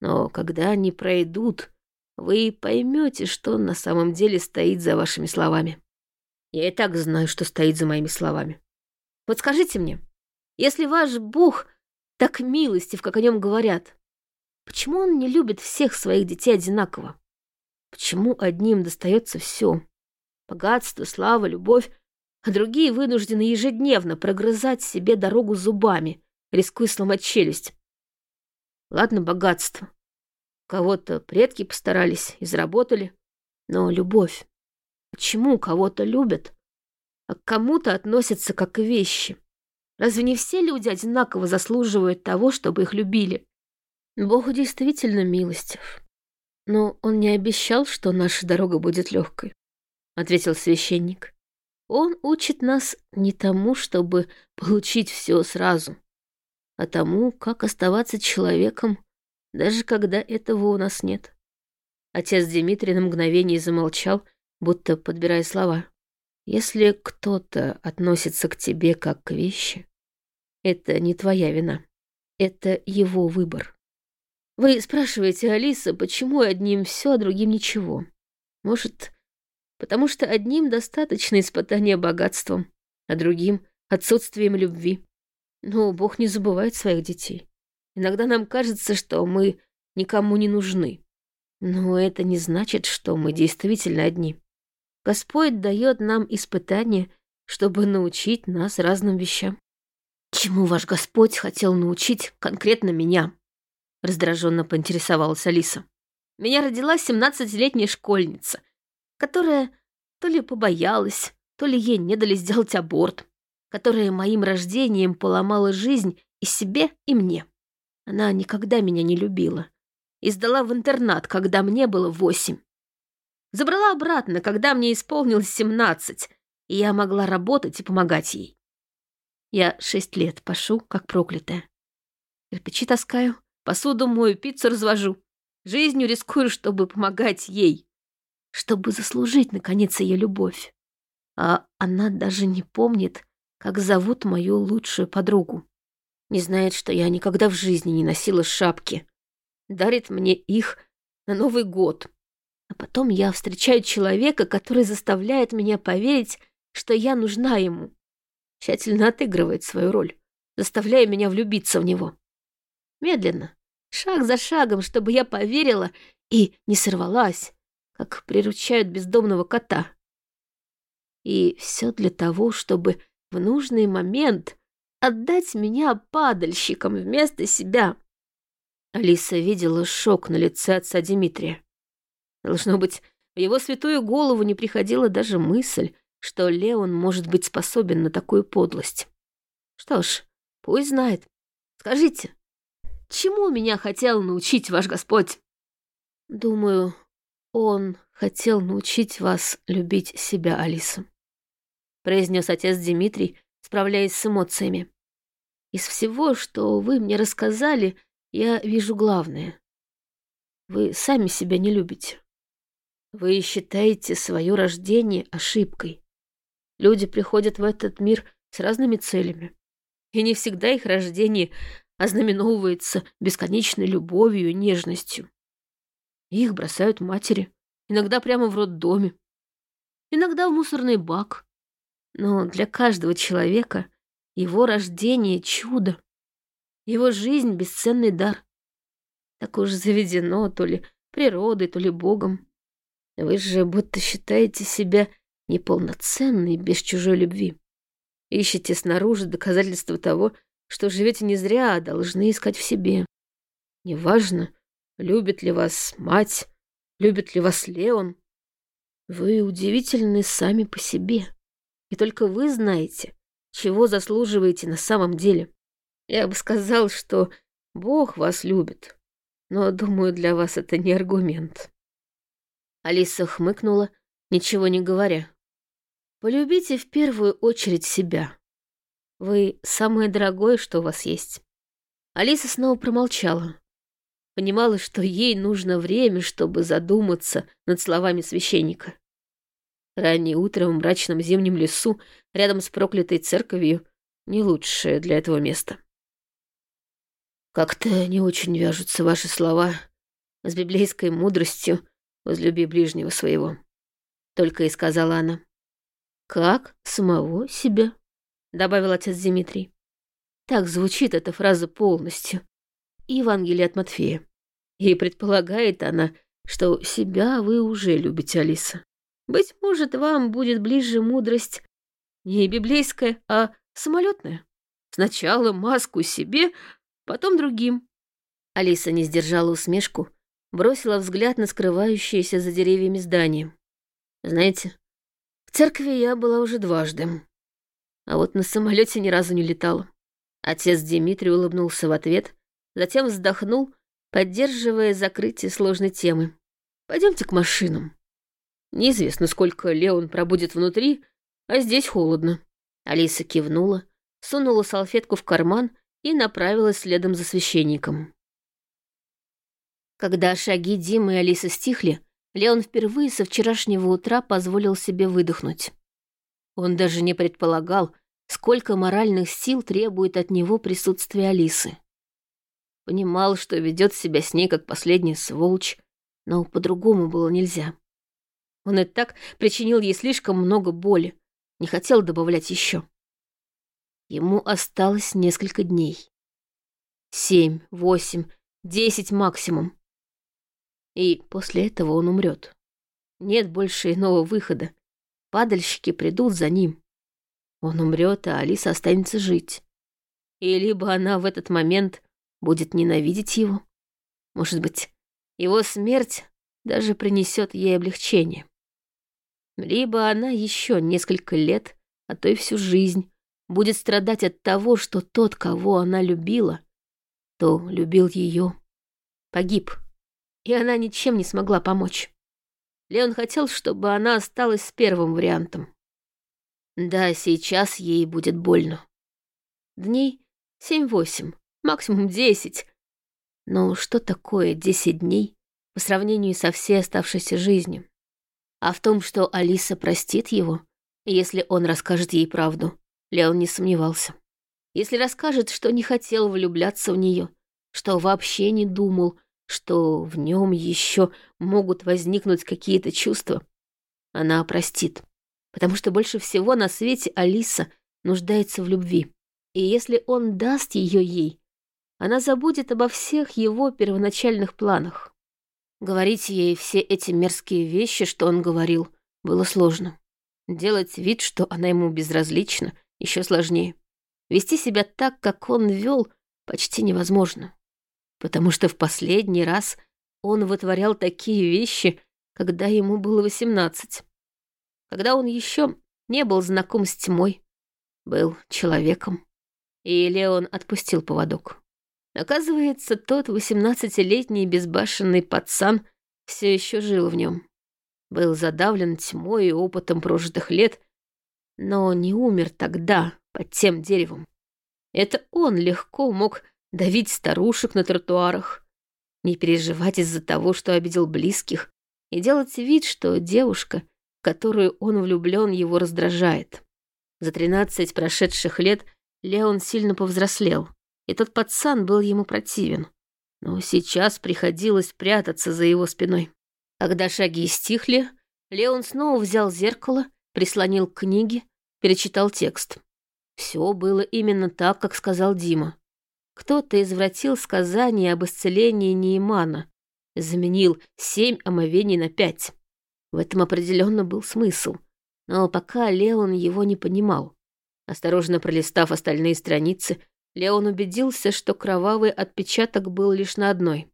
Но когда они пройдут, вы поймете, что на самом деле стоит за вашими словами. Я и так знаю, что стоит за моими словами. Вот скажите мне, если ваш Бог так милостив, как о нем говорят, почему он не любит всех своих детей одинаково? Почему одним достается все? Богатство, слава, любовь, а другие вынуждены ежедневно прогрызать себе дорогу зубами, рискуя сломать челюсть. Ладно, богатство. Кого-то предки постарались и заработали. Но любовь. Почему кого-то любят, а к кому-то относятся как вещи? Разве не все люди одинаково заслуживают того, чтобы их любили? Бог действительно милостив. «Но он не обещал, что наша дорога будет легкой», — ответил священник. «Он учит нас не тому, чтобы получить все сразу, а тому, как оставаться человеком, даже когда этого у нас нет». Отец Дмитрий на мгновение замолчал, будто подбирая слова. «Если кто-то относится к тебе как к вещи, это не твоя вина, это его выбор». Вы спрашиваете, Алиса, почему одним все, а другим ничего? Может, потому что одним достаточно испытания богатством, а другим — отсутствием любви. Но Бог не забывает своих детей. Иногда нам кажется, что мы никому не нужны. Но это не значит, что мы действительно одни. Господь дает нам испытания, чтобы научить нас разным вещам. Чему ваш Господь хотел научить конкретно меня? Раздраженно поинтересовалась Алиса. Меня родила семнадцатилетняя школьница, которая то ли побоялась, то ли ей не дали сделать аборт, которая моим рождением поломала жизнь и себе, и мне. Она никогда меня не любила и сдала в интернат, когда мне было восемь. Забрала обратно, когда мне исполнилось семнадцать, и я могла работать и помогать ей. Я шесть лет пашу, как проклятая. Кирпичи таскаю, Посуду мою, пиццу развожу. Жизнью рискую, чтобы помогать ей. Чтобы заслужить, наконец, ее любовь. А она даже не помнит, как зовут мою лучшую подругу. Не знает, что я никогда в жизни не носила шапки. Дарит мне их на Новый год. А потом я встречаю человека, который заставляет меня поверить, что я нужна ему. Тщательно отыгрывает свою роль, заставляя меня влюбиться в него. Медленно, шаг за шагом, чтобы я поверила и не сорвалась, как приручают бездомного кота. И все для того, чтобы в нужный момент отдать меня падальщикам вместо себя. Алиса видела шок на лице отца Дмитрия. Должно быть, в его святую голову не приходила даже мысль, что Леон может быть способен на такую подлость. Что ж, пусть знает. Скажите, Чему меня хотел научить ваш Господь? Думаю, он хотел научить вас любить себя, Алиса, произнес отец Дмитрий, справляясь с эмоциями. Из всего, что вы мне рассказали, я вижу главное. Вы сами себя не любите. Вы считаете свое рождение ошибкой. Люди приходят в этот мир с разными целями. И не всегда их рождение ознаменовывается бесконечной любовью и нежностью. Их бросают матери, иногда прямо в роддоме, иногда в мусорный бак. Но для каждого человека его рождение — чудо, его жизнь — бесценный дар. Так уж заведено то ли природой, то ли Богом. Вы же будто считаете себя неполноценной без чужой любви. Ищете снаружи доказательства того, что живете не зря, а должны искать в себе. Неважно, любит ли вас мать, любит ли вас Леон. Вы удивительны сами по себе. И только вы знаете, чего заслуживаете на самом деле. Я бы сказал, что Бог вас любит. Но, думаю, для вас это не аргумент. Алиса хмыкнула, ничего не говоря. Полюбите в первую очередь себя. Вы самое дорогое, что у вас есть. Алиса снова промолчала. Понимала, что ей нужно время, чтобы задуматься над словами священника. Раннее утро в мрачном зимнем лесу, рядом с проклятой церковью, не лучшее для этого места. Как-то не очень вяжутся ваши слова с библейской мудростью «возлюби ближнего своего», — только и сказала она. «Как самого себя?» — добавил отец Дмитрий. Так звучит эта фраза полностью. Евангелие от Матфея. И предполагает она, что себя вы уже любите, Алиса. Быть может, вам будет ближе мудрость не библейская, а самолетная. Сначала маску себе, потом другим. Алиса не сдержала усмешку, бросила взгляд на скрывающееся за деревьями здание. Знаете, церкви я была уже дважды, а вот на самолете ни разу не летала. Отец Дмитрий улыбнулся в ответ, затем вздохнул, поддерживая закрытие сложной темы. Пойдемте к машинам. Неизвестно, сколько Леон пробудет внутри, а здесь холодно. Алиса кивнула, сунула салфетку в карман и направилась следом за священником. Когда шаги Димы и Алисы стихли, Леон впервые со вчерашнего утра позволил себе выдохнуть. Он даже не предполагал, сколько моральных сил требует от него присутствие Алисы. Понимал, что ведет себя с ней как последняя сволочь, но по-другому было нельзя. Он и так причинил ей слишком много боли, не хотел добавлять еще. Ему осталось несколько дней. Семь, восемь, десять максимум. И после этого он умрет. Нет больше иного выхода. Падальщики придут за ним. Он умрет, а Алиса останется жить. И либо она в этот момент будет ненавидеть его, может быть, его смерть даже принесет ей облегчение. Либо она еще несколько лет, а то и всю жизнь, будет страдать от того, что тот, кого она любила, то любил ее, погиб и она ничем не смогла помочь. Леон хотел, чтобы она осталась с первым вариантом. Да, сейчас ей будет больно. Дней семь-восемь, максимум десять. Но что такое десять дней по сравнению со всей оставшейся жизнью? А в том, что Алиса простит его, если он расскажет ей правду, Леон не сомневался. Если расскажет, что не хотел влюбляться в нее, что вообще не думал, что в нем еще могут возникнуть какие-то чувства, она простит. Потому что больше всего на свете Алиса нуждается в любви. И если он даст ее ей, она забудет обо всех его первоначальных планах. Говорить ей все эти мерзкие вещи, что он говорил, было сложно. Делать вид, что она ему безразлична, еще сложнее. Вести себя так, как он вел, почти невозможно потому что в последний раз он вытворял такие вещи, когда ему было восемнадцать. Когда он еще не был знаком с тьмой, был человеком. И Леон отпустил поводок. Оказывается, тот восемнадцатилетний безбашенный пацан все еще жил в нем. Был задавлен тьмой и опытом прожитых лет, но не умер тогда под тем деревом. Это он легко мог давить старушек на тротуарах, не переживать из-за того, что обидел близких, и делать вид, что девушка, в которую он влюблен, его раздражает. За тринадцать прошедших лет Леон сильно повзрослел, и тот пацан был ему противен. Но сейчас приходилось прятаться за его спиной. Когда шаги стихли, Леон снова взял зеркало, прислонил к книге, перечитал текст. Все было именно так, как сказал Дима. Кто-то извратил сказание об исцелении Неймана, заменил семь омовений на пять. В этом определенно был смысл, но пока Леон его не понимал. Осторожно пролистав остальные страницы, Леон убедился, что кровавый отпечаток был лишь на одной.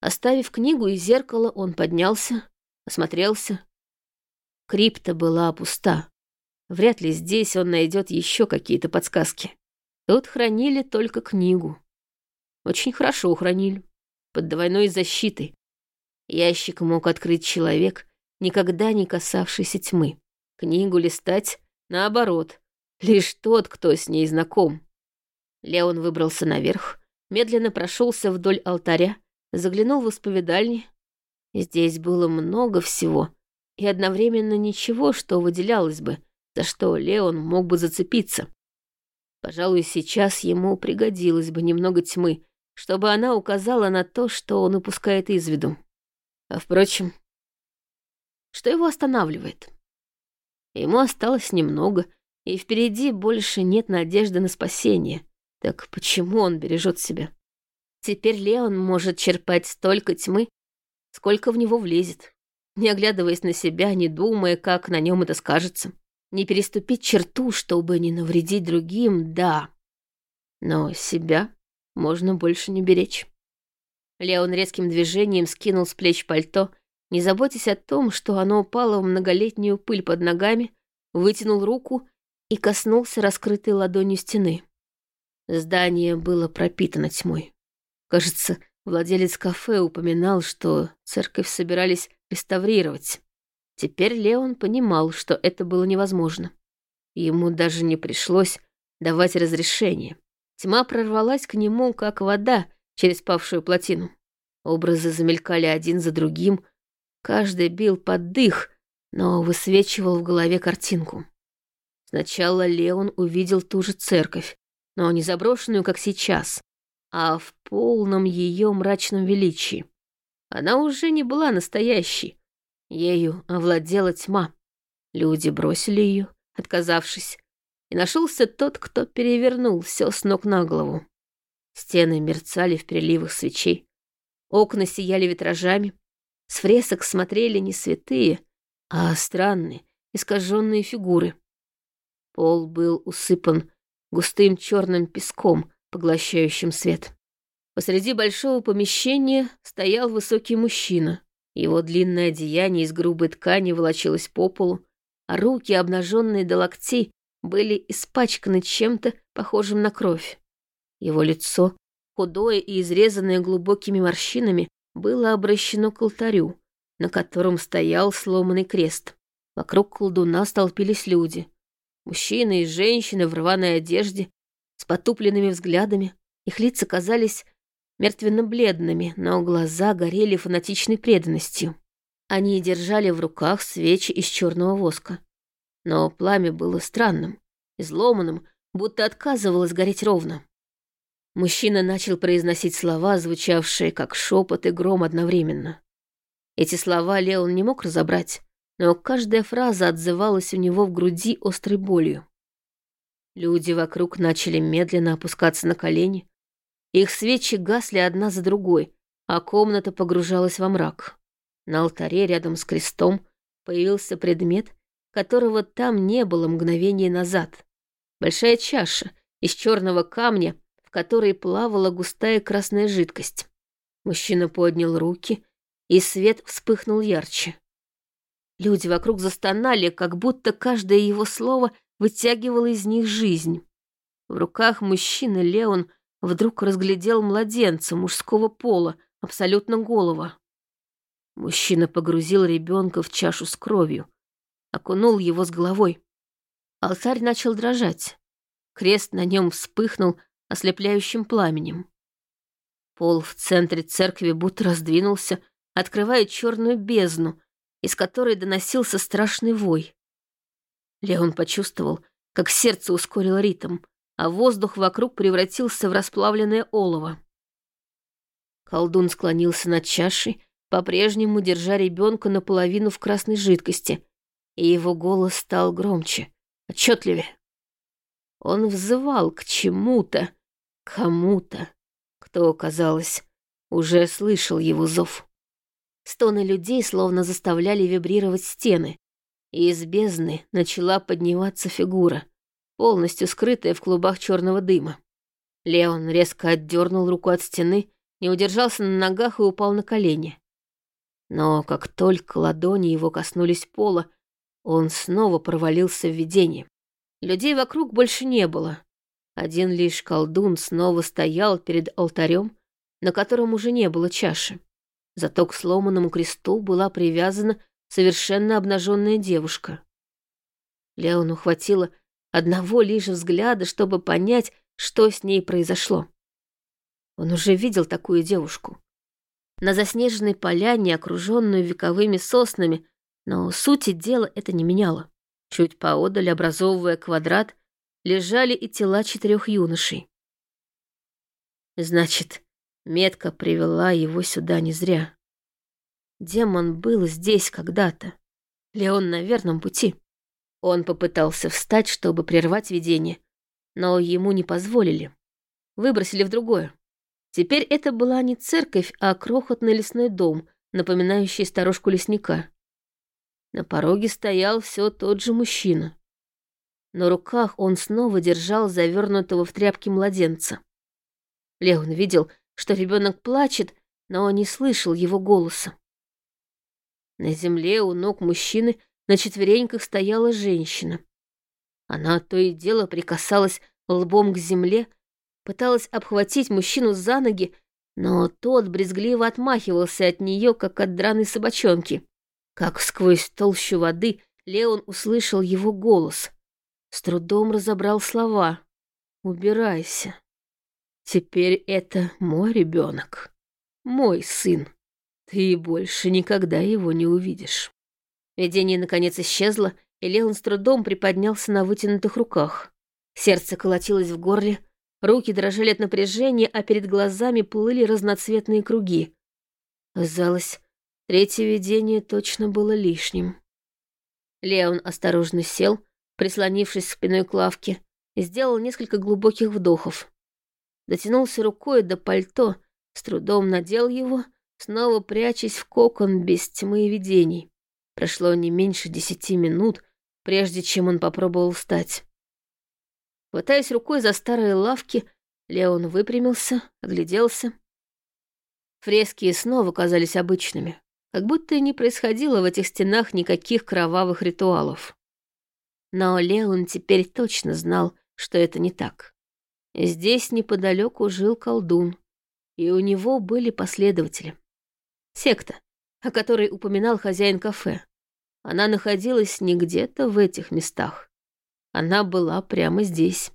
Оставив книгу и зеркало, он поднялся, осмотрелся. Крипта была пуста. Вряд ли здесь он найдет еще какие-то подсказки. Тут хранили только книгу. Очень хорошо хранили, под двойной защитой. Ящик мог открыть человек, никогда не касавшийся тьмы. Книгу листать, наоборот, лишь тот, кто с ней знаком. Леон выбрался наверх, медленно прошелся вдоль алтаря, заглянул в исповедальни. Здесь было много всего, и одновременно ничего, что выделялось бы, за что Леон мог бы зацепиться. Пожалуй, сейчас ему пригодилось бы немного тьмы, чтобы она указала на то, что он упускает из виду. А впрочем, что его останавливает? Ему осталось немного, и впереди больше нет надежды на спасение. Так почему он бережет себя? Теперь Леон может черпать столько тьмы, сколько в него влезет, не оглядываясь на себя, не думая, как на нем это скажется. Не переступить черту, чтобы не навредить другим, да. Но себя можно больше не беречь. Леон резким движением скинул с плеч пальто, не заботясь о том, что оно упало в многолетнюю пыль под ногами, вытянул руку и коснулся раскрытой ладонью стены. Здание было пропитано тьмой. Кажется, владелец кафе упоминал, что церковь собирались реставрировать. Теперь Леон понимал, что это было невозможно. Ему даже не пришлось давать разрешение. Тьма прорвалась к нему, как вода через павшую плотину. Образы замелькали один за другим, каждый бил под дых, но высвечивал в голове картинку. Сначала Леон увидел ту же церковь, но не заброшенную, как сейчас, а в полном ее мрачном величии. Она уже не была настоящей. Ею овладела тьма. Люди бросили ее, отказавшись, и нашелся тот, кто перевернул все с ног на голову. Стены мерцали в переливах свечей, окна сияли витражами, с фресок смотрели не святые, а странные, искаженные фигуры. Пол был усыпан густым черным песком, поглощающим свет. Посреди большого помещения стоял высокий мужчина. Его длинное одеяние из грубой ткани волочилось по полу, а руки, обнаженные до локтей, были испачканы чем-то похожим на кровь. Его лицо, худое и изрезанное глубокими морщинами, было обращено к алтарю, на котором стоял сломанный крест. Вокруг колдуна столпились люди. Мужчины и женщины в рваной одежде, с потупленными взглядами. Их лица казались мертвенно-бледными, но глаза горели фанатичной преданностью. Они держали в руках свечи из черного воска. Но пламя было странным, изломанным, будто отказывалось гореть ровно. Мужчина начал произносить слова, звучавшие как шепот и гром одновременно. Эти слова Леон не мог разобрать, но каждая фраза отзывалась у него в груди острой болью. Люди вокруг начали медленно опускаться на колени. Их свечи гасли одна за другой, а комната погружалась во мрак. На алтаре рядом с крестом появился предмет, которого там не было мгновение назад. Большая чаша из черного камня, в которой плавала густая красная жидкость. Мужчина поднял руки, и свет вспыхнул ярче. Люди вокруг застонали, как будто каждое его слово вытягивало из них жизнь. В руках мужчины Леон вдруг разглядел младенца мужского пола, абсолютно голого. Мужчина погрузил ребенка в чашу с кровью, окунул его с головой. Алтарь начал дрожать. Крест на нем вспыхнул ослепляющим пламенем. Пол в центре церкви будто раздвинулся, открывая черную бездну, из которой доносился страшный вой. Леон почувствовал, как сердце ускорило ритм, а воздух вокруг превратился в расплавленное олово. Колдун склонился над чашей, по-прежнему держа ребенка наполовину в красной жидкости, и его голос стал громче, отчетливее. Он взывал к чему-то, кому-то, кто, казалось, уже слышал его зов. Стоны людей словно заставляли вибрировать стены, и из бездны начала подниматься фигура, полностью скрытая в клубах черного дыма. Леон резко отдернул руку от стены, не удержался на ногах и упал на колени. Но как только ладони его коснулись пола, он снова провалился в видение. Людей вокруг больше не было. Один лишь колдун снова стоял перед алтарем, на котором уже не было чаши. Зато к сломанному кресту была привязана совершенно обнаженная девушка. Леону хватило одного лишь взгляда, чтобы понять, что с ней произошло. Он уже видел такую девушку. На заснеженной поляне, окруженную вековыми соснами, но сути дела это не меняло. Чуть поодаль, образовывая квадрат, лежали и тела четырех юношей. Значит, метка привела его сюда не зря. Демон был здесь когда-то. Леон на верном пути. Он попытался встать, чтобы прервать видение, но ему не позволили. Выбросили в другое. Теперь это была не церковь, а крохотный лесной дом, напоминающий сторожку лесника. На пороге стоял все тот же мужчина. На руках он снова держал завернутого в тряпки младенца. Леон видел, что ребенок плачет, но не слышал его голоса. На земле у ног мужчины на четвереньках стояла женщина. Она то и дело прикасалась лбом к земле, пыталась обхватить мужчину за ноги, но тот брезгливо отмахивался от нее, как от драной собачонки. Как сквозь толщу воды Леон услышал его голос. С трудом разобрал слова. «Убирайся. Теперь это мой ребенок, мой сын. Ты больше никогда его не увидишь». Видение наконец исчезло, и Леон с трудом приподнялся на вытянутых руках. Сердце колотилось в горле, руки дрожали от напряжения, а перед глазами плыли разноцветные круги. Казалось, Третье видение точно было лишним. Леон осторожно сел, прислонившись спиной к лавке, и сделал несколько глубоких вдохов. Дотянулся рукой до пальто, с трудом надел его, снова прячась в кокон без тьмы и видений. Прошло не меньше десяти минут, прежде чем он попробовал встать. Хватаясь рукой за старые лавки, Леон выпрямился, огляделся. Фрески снова казались обычными как будто и не происходило в этих стенах никаких кровавых ритуалов. Но Леон теперь точно знал, что это не так. Здесь неподалеку жил колдун, и у него были последователи. Секта, о которой упоминал хозяин кафе. Она находилась не где-то в этих местах. Она была прямо здесь.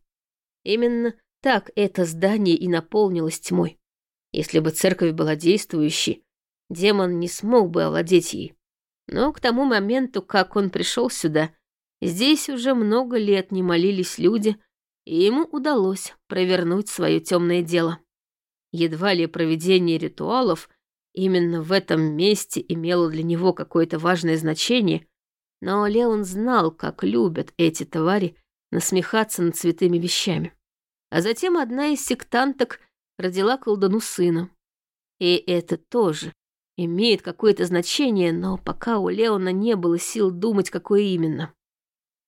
Именно так это здание и наполнилось тьмой. Если бы церковь была действующей, демон не смог бы овладеть ей. Но к тому моменту, как он пришел сюда, здесь уже много лет не молились люди, и ему удалось провернуть свое темное дело. Едва ли проведение ритуалов именно в этом месте имело для него какое-то важное значение, но Леон знал, как любят эти твари насмехаться над святыми вещами. А затем одна из сектанток родила колдуну сына. И это тоже имеет какое-то значение, но пока у Леона не было сил думать, какое именно.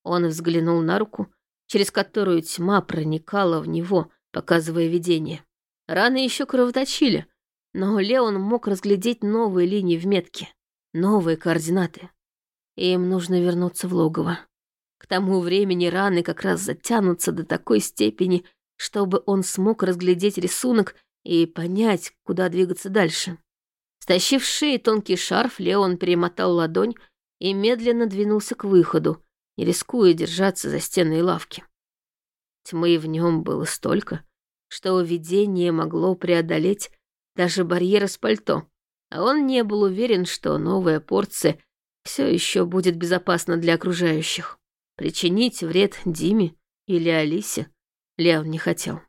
Он взглянул на руку, через которую тьма проникала в него, показывая видение. Раны еще кровоточили, но Леон мог разглядеть новые линии в метке, новые координаты. Им нужно вернуться в логово. К тому времени раны как раз затянутся до такой степени, чтобы он смог разглядеть рисунок и понять, куда двигаться дальше. Стащив шеи тонкий шарф, Леон перемотал ладонь и медленно двинулся к выходу, не рискуя держаться за стеной лавки. Тьмы в нем было столько, что видение могло преодолеть даже барьер из пальто, а он не был уверен, что новая порция все еще будет безопасна для окружающих. Причинить вред Диме или Алисе Леон не хотел.